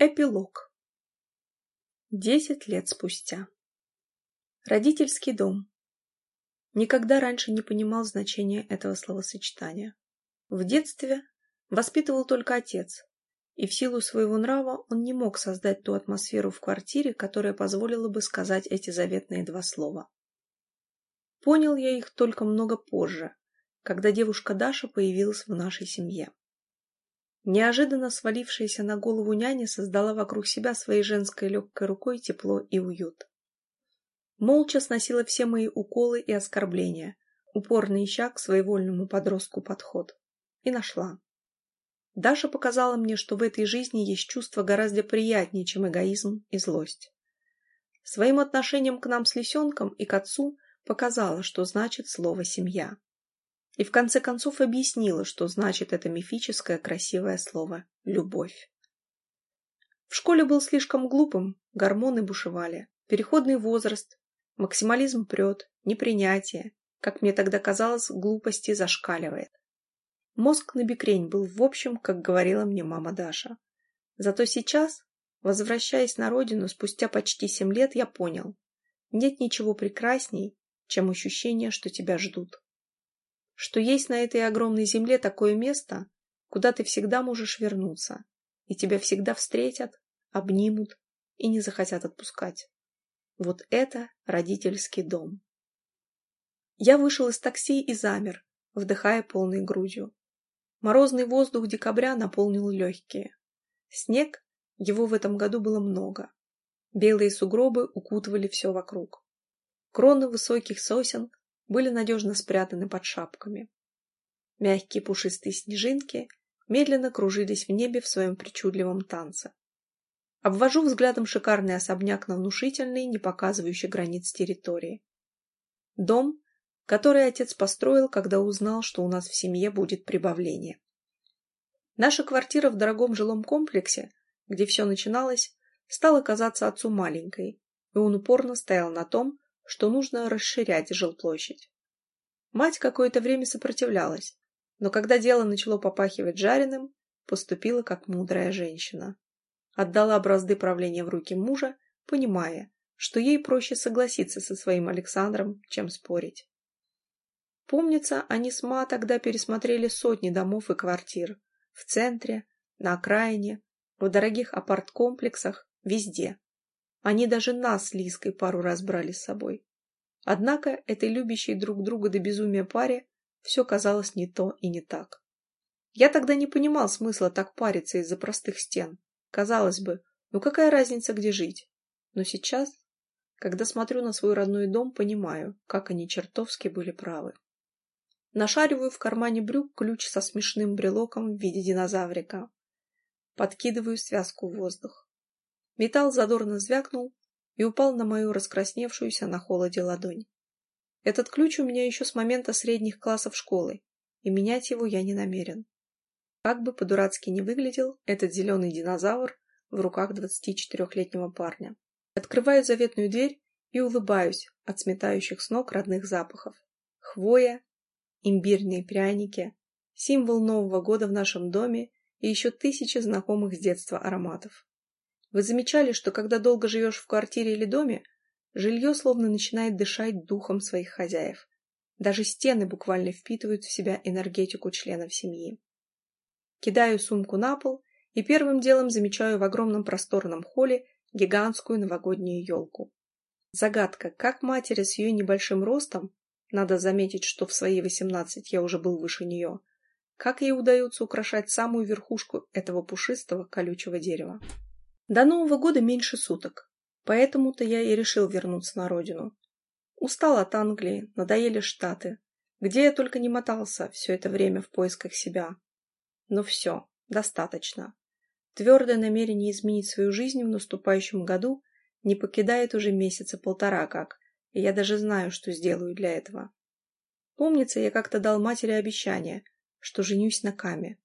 Эпилог. Десять лет спустя. Родительский дом. Никогда раньше не понимал значения этого словосочетания. В детстве воспитывал только отец, и в силу своего нрава он не мог создать ту атмосферу в квартире, которая позволила бы сказать эти заветные два слова. Понял я их только много позже, когда девушка Даша появилась в нашей семье. Неожиданно свалившаяся на голову няня создала вокруг себя своей женской легкой рукой тепло и уют. Молча сносила все мои уколы и оскорбления, упорно ища к своевольному подростку подход. И нашла. Даша показала мне, что в этой жизни есть чувство гораздо приятнее, чем эгоизм и злость. Своим отношением к нам с лисенком и к отцу показала, что значит слово «семья» и в конце концов объяснила, что значит это мифическое красивое слово «любовь». В школе был слишком глупым, гормоны бушевали, переходный возраст, максимализм прет, непринятие, как мне тогда казалось, глупости зашкаливает. Мозг на бекрень был в общем, как говорила мне мама Даша. Зато сейчас, возвращаясь на родину спустя почти семь лет, я понял, нет ничего прекрасней, чем ощущение, что тебя ждут что есть на этой огромной земле такое место, куда ты всегда можешь вернуться, и тебя всегда встретят, обнимут и не захотят отпускать. Вот это родительский дом. Я вышел из такси и замер, вдыхая полной грудью. Морозный воздух декабря наполнил легкие. Снег, его в этом году было много. Белые сугробы укутывали все вокруг. Кроны высоких сосен были надежно спрятаны под шапками. Мягкие пушистые снежинки медленно кружились в небе в своем причудливом танце. Обвожу взглядом шикарный особняк на внушительный, не показывающий границ территории. Дом, который отец построил, когда узнал, что у нас в семье будет прибавление. Наша квартира в дорогом жилом комплексе, где все начиналось, стала казаться отцу маленькой, и он упорно стоял на том, что нужно расширять жилплощадь. Мать какое-то время сопротивлялась, но когда дело начало попахивать жареным, поступила как мудрая женщина. Отдала бразды правления в руки мужа, понимая, что ей проще согласиться со своим Александром, чем спорить. Помнится, они с Ма тогда пересмотрели сотни домов и квартир. В центре, на окраине, в дорогих апарт-комплексах, везде. Они даже нас с Лиской пару раз брали с собой. Однако этой любящей друг друга до безумия паре все казалось не то и не так. Я тогда не понимал смысла так париться из-за простых стен. Казалось бы, ну какая разница, где жить? Но сейчас, когда смотрю на свой родной дом, понимаю, как они чертовски были правы. Нашариваю в кармане брюк ключ со смешным брелоком в виде динозаврика. Подкидываю связку в воздух. Металл задорно звякнул и упал на мою раскрасневшуюся на холоде ладонь. Этот ключ у меня еще с момента средних классов школы, и менять его я не намерен. Как бы по-дурацки не выглядел этот зеленый динозавр в руках 24-летнего парня. Открываю заветную дверь и улыбаюсь от сметающих с ног родных запахов. Хвоя, имбирные пряники, символ Нового года в нашем доме и еще тысячи знакомых с детства ароматов. Вы замечали, что когда долго живешь в квартире или доме, жилье словно начинает дышать духом своих хозяев. Даже стены буквально впитывают в себя энергетику членов семьи. Кидаю сумку на пол и первым делом замечаю в огромном просторном холле гигантскую новогоднюю елку. Загадка, как матери с ее небольшим ростом, надо заметить, что в свои восемнадцать я уже был выше нее, как ей удается украшать самую верхушку этого пушистого колючего дерева. До Нового года меньше суток, поэтому-то я и решил вернуться на родину. Устал от Англии, надоели Штаты, где я только не мотался все это время в поисках себя. Но все, достаточно. Твердое намерение изменить свою жизнь в наступающем году не покидает уже месяца полтора как, и я даже знаю, что сделаю для этого. Помнится, я как-то дал матери обещание, что женюсь на Каме.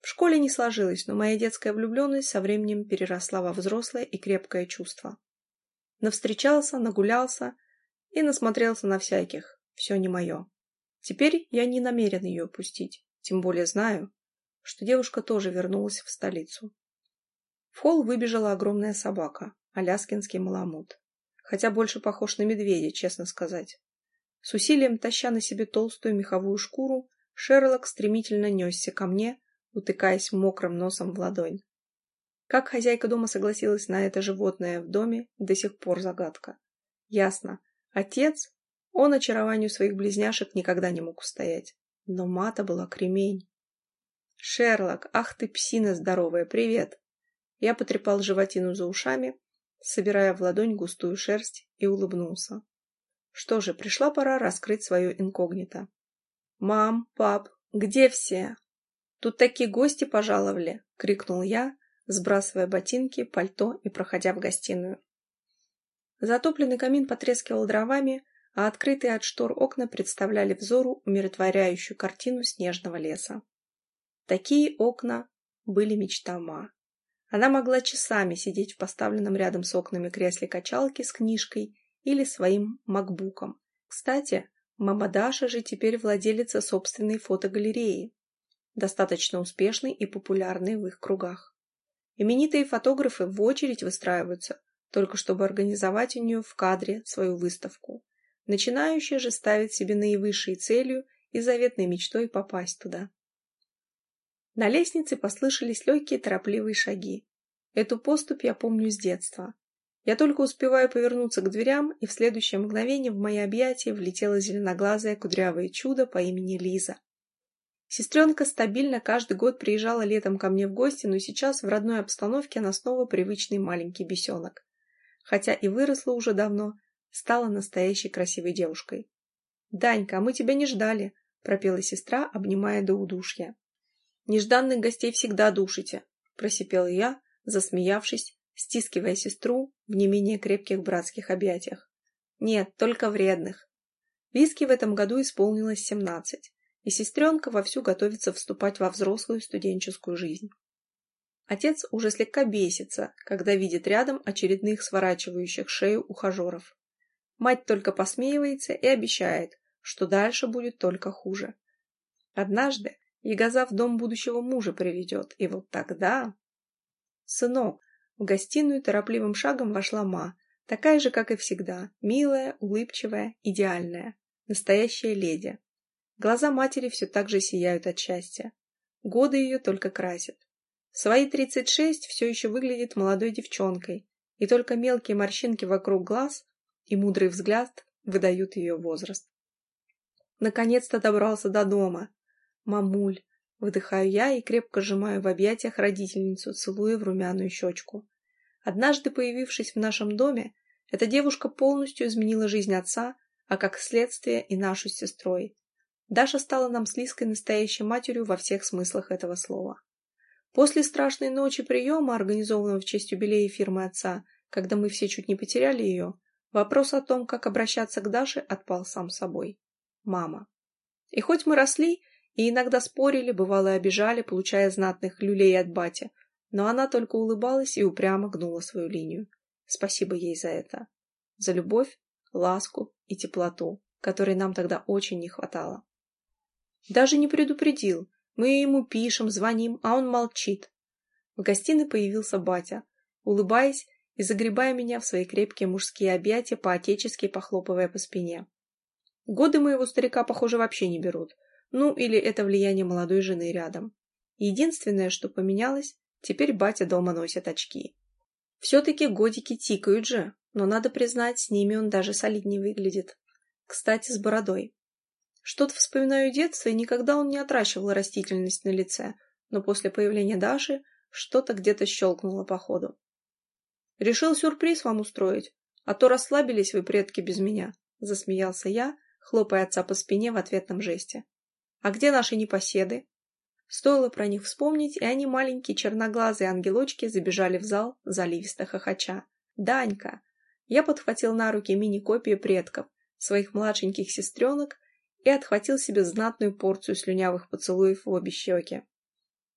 В школе не сложилось, но моя детская влюбленность со временем переросла во взрослое и крепкое чувство. Навстречался, нагулялся и насмотрелся на всяких. Все не мое. Теперь я не намерен ее упустить, тем более знаю, что девушка тоже вернулась в столицу. В холл выбежала огромная собака, аляскинский маламут. Хотя больше похож на медведя, честно сказать. С усилием таща на себе толстую меховую шкуру, Шерлок стремительно несся ко мне, утыкаясь мокрым носом в ладонь. Как хозяйка дома согласилась на это животное в доме, до сих пор загадка. Ясно. Отец, он очарованию своих близняшек никогда не мог устоять. Но мата была кремень. «Шерлок, ах ты псина здоровая, привет!» Я потрепал животину за ушами, собирая в ладонь густую шерсть, и улыбнулся. Что же, пришла пора раскрыть свое инкогнито. «Мам, пап, где все?» «Тут такие гости пожаловали!» — крикнул я, сбрасывая ботинки, пальто и проходя в гостиную. Затопленный камин потрескивал дровами, а открытые от штор окна представляли взору умиротворяющую картину снежного леса. Такие окна были мечта Ма. Она могла часами сидеть в поставленном рядом с окнами кресле качалки с книжкой или своим макбуком. Кстати, мама Даша же теперь владелица собственной фотогалереи, достаточно успешной и популярной в их кругах. Именитые фотографы в очередь выстраиваются, только чтобы организовать у нее в кадре свою выставку. Начинающие же ставят себе наивысшей целью и заветной мечтой попасть туда. На лестнице послышались легкие торопливые шаги. Эту поступь я помню с детства. Я только успеваю повернуться к дверям, и в следующее мгновение в мои объятия влетело зеленоглазое кудрявое чудо по имени Лиза. Сестренка стабильно каждый год приезжала летом ко мне в гости, но сейчас в родной обстановке она снова привычный маленький бесенок. Хотя и выросла уже давно, стала настоящей красивой девушкой. «Данька, а мы тебя не ждали», — пропела сестра, обнимая до удушья. Нежданных гостей всегда душите, просипел я, засмеявшись, стискивая сестру в не менее крепких братских объятиях. Нет, только вредных. Виски в этом году исполнилось семнадцать, и сестренка вовсю готовится вступать во взрослую студенческую жизнь. Отец уже слегка бесится, когда видит рядом очередных сворачивающих шею ухажеров. Мать только посмеивается и обещает, что дальше будет только хуже. Однажды, Ягоза в дом будущего мужа приведет, и вот тогда... Сынок, в гостиную торопливым шагом вошла Ма, такая же, как и всегда, милая, улыбчивая, идеальная, настоящая леди. Глаза матери все так же сияют от счастья. Годы ее только красят. В свои тридцать шесть все еще выглядит молодой девчонкой, и только мелкие морщинки вокруг глаз и мудрый взгляд выдают ее возраст. Наконец-то добрался до дома, «Мамуль!» Выдыхаю я и крепко сжимаю в объятиях родительницу, целуя в румяную щечку. Однажды появившись в нашем доме, эта девушка полностью изменила жизнь отца, а как следствие и нашу с сестрой. Даша стала нам с Лиской настоящей матерью во всех смыслах этого слова. После страшной ночи приема, организованного в честь юбилея фирмы отца, когда мы все чуть не потеряли ее, вопрос о том, как обращаться к Даше, отпал сам собой. Мама. И хоть мы росли, и иногда спорили, бывало и обижали, получая знатных люлей от бати, но она только улыбалась и упрямо гнула свою линию. Спасибо ей за это. За любовь, ласку и теплоту, которой нам тогда очень не хватало. Даже не предупредил. Мы ему пишем, звоним, а он молчит. В гостиной появился батя, улыбаясь и загребая меня в свои крепкие мужские объятия, по-отечески похлопывая по спине. Годы моего старика, похоже, вообще не берут. Ну, или это влияние молодой жены рядом. Единственное, что поменялось, теперь батя дома носит очки. Все-таки годики тикают же, но надо признать, с ними он даже солиднее выглядит. Кстати, с бородой. Что-то вспоминаю детство, и никогда он не отращивал растительность на лице, но после появления Даши что-то где-то щелкнуло по ходу. «Решил сюрприз вам устроить, а то расслабились вы, предки, без меня», — засмеялся я, хлопая отца по спине в ответном жесте. А где наши непоседы? Стоило про них вспомнить, и они, маленькие черноглазые ангелочки, забежали в зал, заливисто хохоча. «Данька!» Я подхватил на руки мини-копии предков, своих младшеньких сестренок, и отхватил себе знатную порцию слюнявых поцелуев в обе щеки.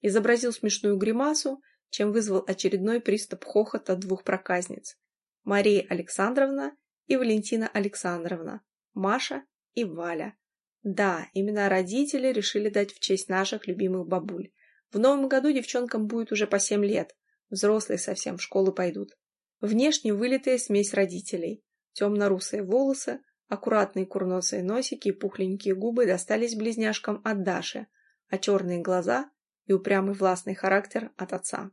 Изобразил смешную гримасу, чем вызвал очередной приступ хохота двух проказниц. Мария Александровна и Валентина Александровна, Маша и Валя. Да, именно родители решили дать в честь наших любимых бабуль. В новом году девчонкам будет уже по семь лет, Взрослые совсем в школу пойдут. Внешне вылитая смесь родителей. Темно-русые волосы, аккуратные курносые носики и пухленькие губы достались близняшкам от Даши, а черные глаза и упрямый властный характер от отца.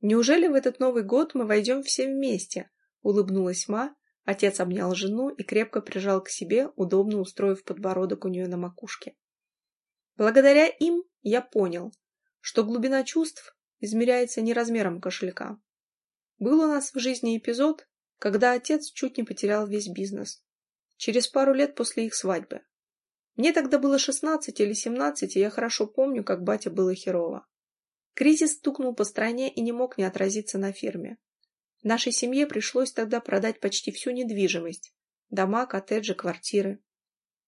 «Неужели в этот Новый год мы войдем все вместе?» — улыбнулась Ма. Отец обнял жену и крепко прижал к себе, удобно устроив подбородок у нее на макушке. Благодаря им я понял, что глубина чувств измеряется не размером кошелька. Был у нас в жизни эпизод, когда отец чуть не потерял весь бизнес. Через пару лет после их свадьбы. Мне тогда было шестнадцать или семнадцать, и я хорошо помню, как батя было херово. Кризис стукнул по стране и не мог не отразиться на фирме. Нашей семье пришлось тогда продать почти всю недвижимость. Дома, коттеджи, квартиры.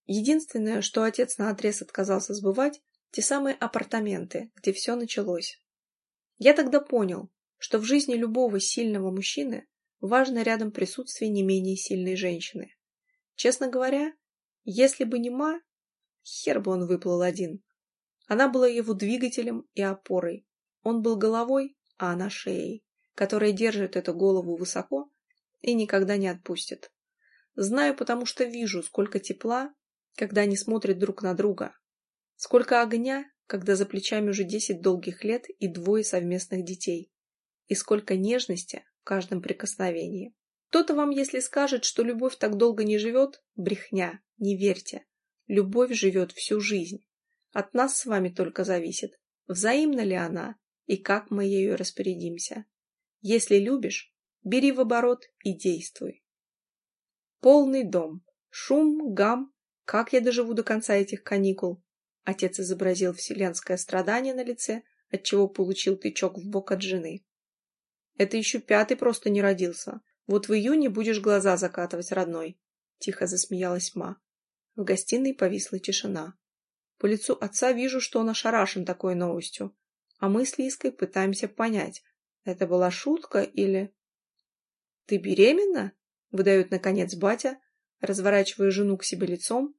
Единственное, что отец наотрез отказался сбывать, те самые апартаменты, где все началось. Я тогда понял, что в жизни любого сильного мужчины важно рядом присутствие не менее сильной женщины. Честно говоря, если бы не Ма, хер бы он выплыл один. Она была его двигателем и опорой. Он был головой, а она шеей, которая держит эту голову высоко и никогда не отпустит. Знаю, потому что вижу, сколько тепла, когда они смотрят друг на друга, сколько огня, когда за плечами уже десять долгих лет и двое совместных детей. И сколько нежности в каждом прикосновении. Кто-то вам, если скажет, что любовь так долго не живет, брехня, не верьте. Любовь живет всю жизнь. От нас с вами только зависит, взаимна ли она и как мы ею распорядимся. Если любишь, бери в оборот и действуй. Полный дом. Шум, гам. Как я доживу до конца этих каникул? Отец изобразил вселенское страдание на лице, отчего получил тычок в бок от жены. Это еще пятый просто не родился. Вот в июне будешь глаза закатывать, родной. Тихо засмеялась Ма. В гостиной повисла тишина. По лицу отца вижу, что он ошарашен такой новостью. А мы с Лиской пытаемся понять, это была шутка или... «Ты беременна?» — выдает, наконец, батя, разворачивая жену к себе лицом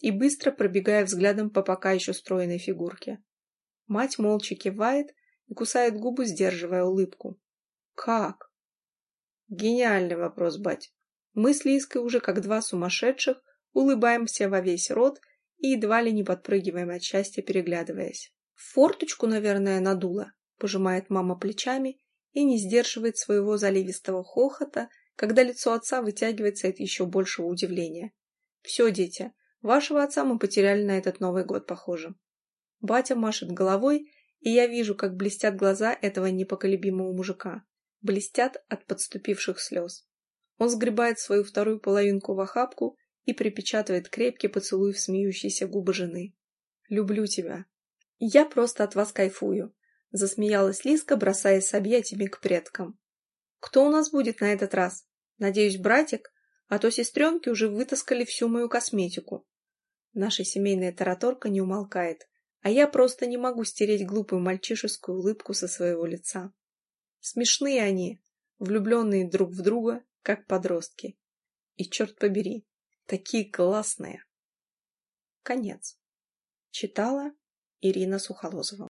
и быстро пробегая взглядом по пока еще стройной фигурке. Мать молча кивает и кусает губы, сдерживая улыбку. «Как?» Гениальный вопрос, бать. Мы с Лиской уже как два сумасшедших улыбаемся во весь рот и едва ли не подпрыгиваем от счастья, переглядываясь. Форточку, наверное, надула, пожимает мама плечами и не сдерживает своего заливистого хохота, когда лицо отца вытягивается от еще большего удивления. Все, дети, Вашего отца мы потеряли на этот Новый год, похоже. Батя машет головой, и я вижу, как блестят глаза этого непоколебимого мужика. Блестят от подступивших слез. Он сгребает свою вторую половинку в охапку и припечатывает крепкий поцелуй в смеющиеся губы жены. «Люблю тебя». «Я просто от вас кайфую», — засмеялась Лиска, бросаясь с объятиями к предкам. «Кто у нас будет на этот раз? Надеюсь, братик? А то сестренки уже вытаскали всю мою косметику. Наша семейная тараторка не умолкает, а я просто не могу стереть глупую мальчишескую улыбку со своего лица. Смешные они, влюбленные друг в друга, как подростки. И, черт побери, такие классные. Конец. Читала Ирина Сухолозова.